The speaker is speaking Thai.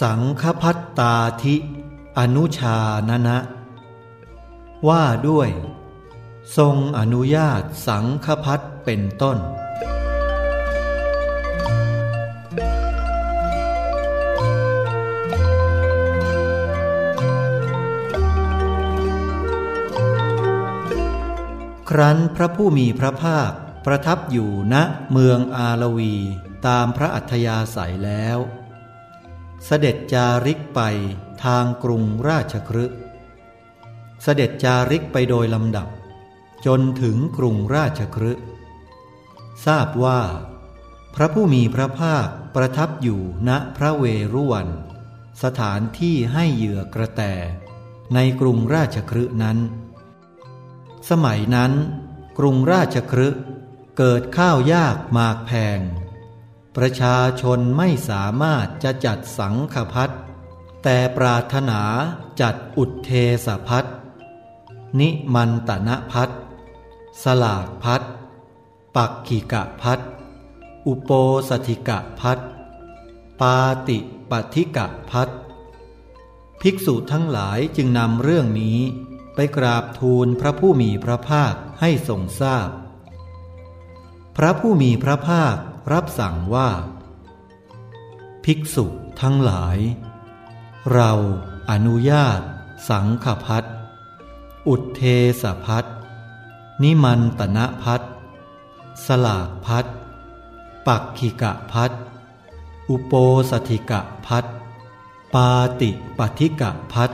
สังคพัตตาธิ อนุชานะนะ ว่าด้วย ทรงอนุญาตสังคพัตเป็นต้น ครั้นพระผู้มีพระภาคประทับอยู่ณเมืองอาลวีตามพระอัธยาศัยแล้ว เสด็จจาริกไปทางกรุงราชครึเสด็จจาริกไปโดยลำดับ จนถึงกรุงราชครึทราบว่า พระผู้มีพระภาคประทับอยู่ณพระเวรุวัน สถานที่ให้เหยื่อกระแตในกรุงราชครึนั้น สมัยนั้น กรุงราชครึเกิดข้าวยากมากแพง ประชาชนไม่สามารถจะจัดสังขพัดแต่ปรารถนาจัดอุทเทสพัดนิมันตนะพัดสลากพัดปักขิกะพัดอุโปสถิกะพัดปาติปฏิกะพัดภิกษุทั้งหลายจึงนำเรื่องนี้ไปกราบทูลพระผู้มีพระภาคให้ทรงทราบพพระผู้มีพระภาค รับสั่งว่า ภิกษุทั้งหลาย เราอนุญาต สังขพัดอุทเทสพัดนิมันตนะพัดสลากพัดปักขิกะพัดอุโปสถิกะพัดปาติปฏิกะพัด